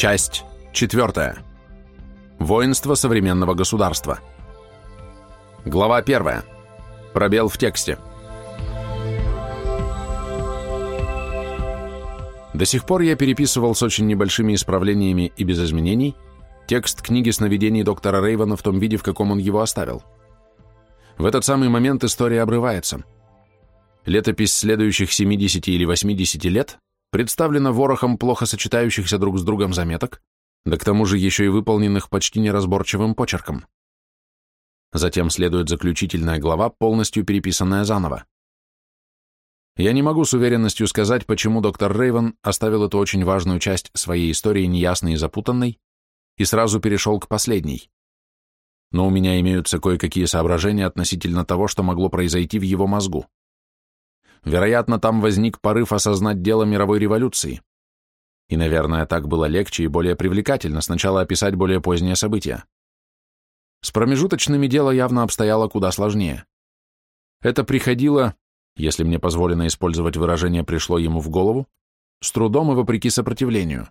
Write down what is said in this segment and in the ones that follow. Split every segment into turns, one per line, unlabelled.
Часть четвертая. Воинство современного государства. Глава первая. Пробел в тексте. До сих пор я переписывал с очень небольшими исправлениями и без изменений текст книги сновидений доктора Рейвана в том виде, в каком он его оставил. В этот самый момент история обрывается. Летопись следующих 70 или 80 лет представлена ворохом плохо сочетающихся друг с другом заметок, да к тому же еще и выполненных почти неразборчивым почерком. Затем следует заключительная глава, полностью переписанная заново. Я не могу с уверенностью сказать, почему доктор Рейвен оставил эту очень важную часть своей истории неясной и запутанной и сразу перешел к последней. Но у меня имеются кое-какие соображения относительно того, что могло произойти в его мозгу. Вероятно, там возник порыв осознать дело мировой революции. И, наверное, так было легче и более привлекательно сначала описать более поздние события. С промежуточными дело явно обстояло куда сложнее. Это приходило если мне позволено использовать выражение «пришло ему в голову», с трудом и вопреки сопротивлению.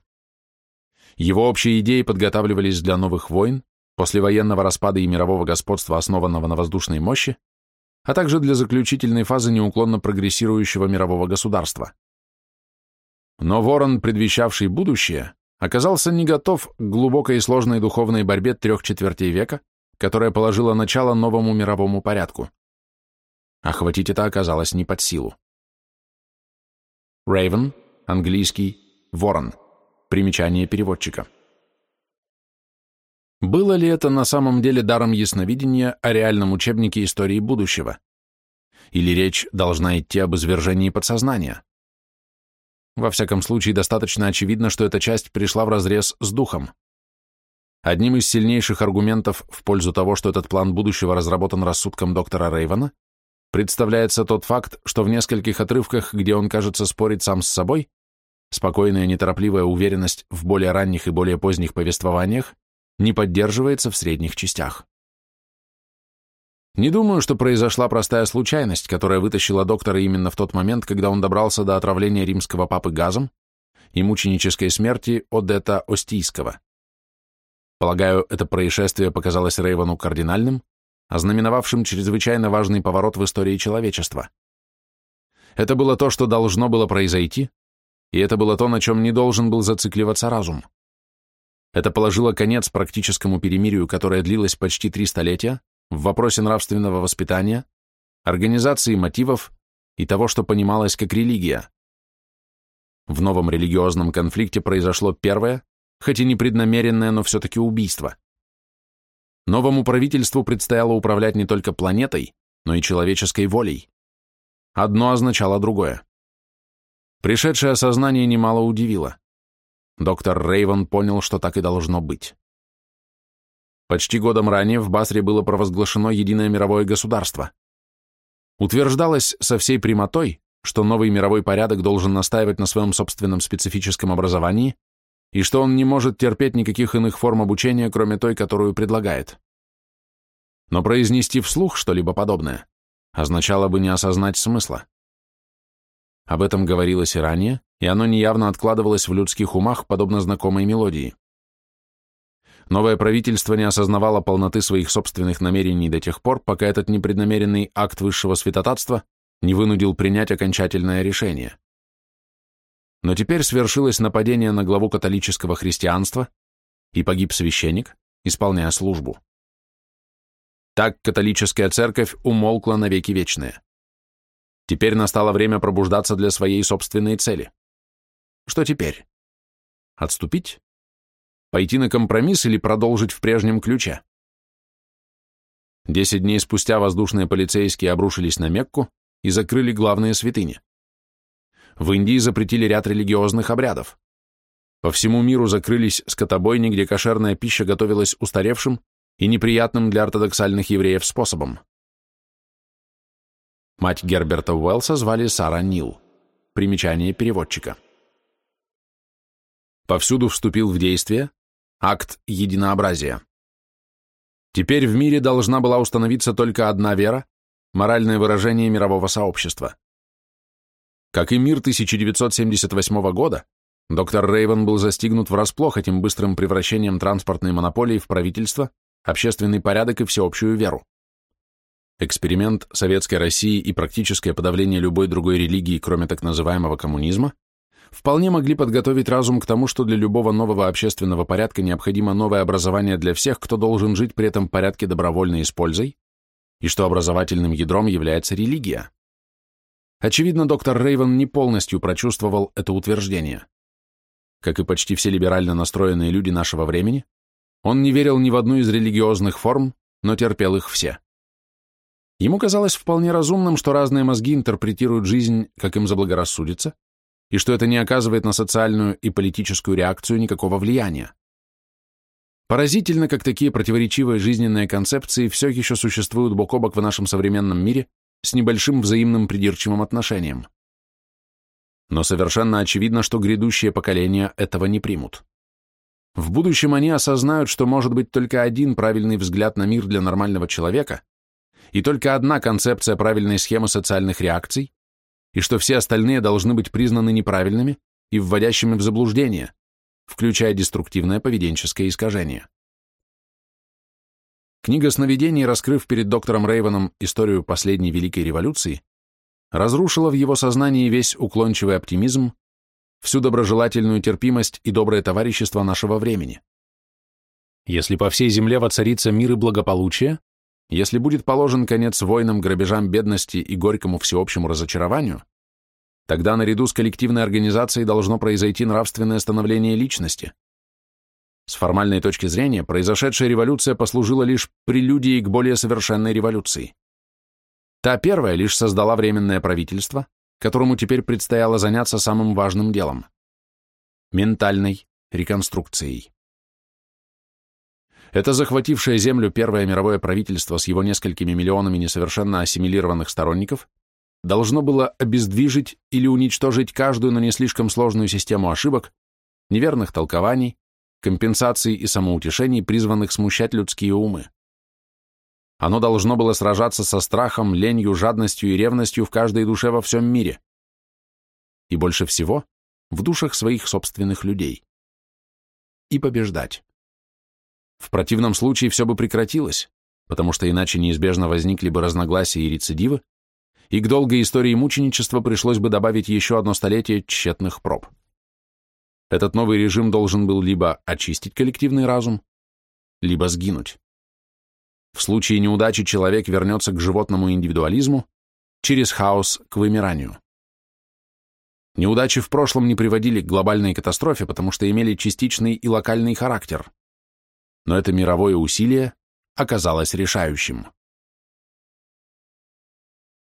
Его общие идеи подготавливались для новых войн, послевоенного распада и мирового господства, основанного на воздушной мощи, а также для заключительной фазы неуклонно прогрессирующего мирового государства. Но ворон, предвещавший будущее, оказался не готов к глубокой и сложной духовной борьбе трех четвертей века, которая положила начало новому мировому порядку. Охватить это оказалось не под силу. Raven, английский, ворон. Примечание переводчика. Было ли это на самом деле даром ясновидения о реальном учебнике истории будущего? Или речь должна идти об извержении подсознания? Во всяком случае, достаточно очевидно, что эта часть пришла вразрез с духом. Одним из сильнейших аргументов в пользу того, что этот план будущего разработан рассудком доктора Рейвана, представляется тот факт, что в нескольких отрывках, где он, кажется, спорить сам с собой, спокойная неторопливая уверенность в более ранних и более поздних повествованиях не поддерживается в средних частях. Не думаю, что произошла простая случайность, которая вытащила доктора именно в тот момент, когда он добрался до отравления римского папы газом и мученической смерти Одета Остийского. Полагаю, это происшествие показалось Рейвану кардинальным, ознаменовавшим чрезвычайно важный поворот в истории человечества. Это было то, что должно было произойти, и это было то, на чем не должен был зацикливаться разум. Это положило конец практическому перемирию, которое длилось почти три столетия, в вопросе нравственного воспитания, организации мотивов и того, что понималось как религия. В новом религиозном конфликте произошло первое, хоть и непреднамеренное, но все-таки убийство. Новому правительству предстояло управлять не только планетой, но и человеческой волей. Одно означало другое. Пришедшее осознание немало удивило. Доктор Рейвен понял, что так и должно быть. Почти годом ранее в Басре было провозглашено единое мировое государство. Утверждалось со всей прямотой, что новый мировой порядок должен настаивать на своем собственном специфическом образовании и что он не может терпеть никаких иных форм обучения, кроме той, которую предлагает. Но произнести вслух что-либо подобное означало бы не осознать смысла. Об этом говорилось и ранее, и оно неявно откладывалось в людских умах, подобно знакомой мелодии. Новое правительство не осознавало полноты своих собственных намерений до тех пор, пока этот непреднамеренный акт высшего святотатства не вынудил принять окончательное решение. Но теперь свершилось нападение на главу католического христианства, и погиб священник, исполняя службу. Так католическая церковь умолкла навеки вечные. Теперь настало время пробуждаться для своей собственной цели. Что теперь? Отступить? Пойти на компромисс или продолжить в прежнем ключе? Десять дней спустя воздушные полицейские обрушились на Мекку и закрыли главные святыни. В Индии запретили ряд религиозных обрядов. По всему миру закрылись скотобойни, где кошерная пища готовилась устаревшим и неприятным для ортодоксальных евреев способом. Мать Герберта Уэллса звали Сара Нил. Примечание переводчика. Повсюду вступил в действие акт единообразия. Теперь в мире должна была установиться только одна вера, моральное выражение мирового сообщества. Как и мир 1978 года, Доктор Рейвен был застигнут врасплох этим быстрым превращением транспортной монополии в правительство, общественный порядок и всеобщую веру. Эксперимент Советской России и практическое подавление любой другой религии, кроме так называемого коммунизма, вполне могли подготовить разум к тому, что для любого нового общественного порядка необходимо новое образование для всех, кто должен жить при этом порядке добровольно и с пользой, и что образовательным ядром является религия. Очевидно, доктор Рейвен не полностью прочувствовал это утверждение. Как и почти все либерально настроенные люди нашего времени, он не верил ни в одну из религиозных форм, но терпел их все. Ему казалось вполне разумным, что разные мозги интерпретируют жизнь, как им заблагорассудится, и что это не оказывает на социальную и политическую реакцию никакого влияния. Поразительно, как такие противоречивые жизненные концепции все еще существуют бок о бок в нашем современном мире с небольшим взаимным придирчивым отношением. Но совершенно очевидно, что грядущие поколения этого не примут. В будущем они осознают, что может быть только один правильный взгляд на мир для нормального человека и только одна концепция правильной схемы социальных реакций, и что все остальные должны быть признаны неправильными и вводящими в заблуждение, включая деструктивное поведенческое искажение. Книга сновидений, раскрыв перед доктором Рейвеном историю последней Великой Революции, разрушила в его сознании весь уклончивый оптимизм, всю доброжелательную терпимость и доброе товарищество нашего времени. Если по всей земле воцарится мир и благополучие, если будет положен конец войнам, грабежам, бедности и горькому всеобщему разочарованию, тогда наряду с коллективной организацией должно произойти нравственное становление личности. С формальной точки зрения, произошедшая революция послужила лишь прелюдией к более совершенной революции. Та первая лишь создала временное правительство, которому теперь предстояло заняться самым важным делом – ментальной реконструкцией. Это захватившее землю первое мировое правительство с его несколькими миллионами несовершенно ассимилированных сторонников должно было обездвижить или уничтожить каждую, но не слишком сложную систему ошибок, неверных толкований, компенсаций и самоутешений, призванных смущать людские умы. Оно должно было сражаться со страхом, ленью, жадностью и ревностью в каждой душе во всем мире. И больше всего в душах своих собственных людей. И побеждать. В противном случае все бы прекратилось, потому что иначе неизбежно возникли бы разногласия и рецидивы, и к долгой истории мученичества пришлось бы добавить еще одно столетие тщетных проб. Этот новый режим должен был либо очистить коллективный разум, либо сгинуть. В случае неудачи человек вернется к животному индивидуализму, через хаос к вымиранию. Неудачи в прошлом не приводили к глобальной катастрофе, потому что имели частичный и локальный характер но это мировое усилие оказалось решающим.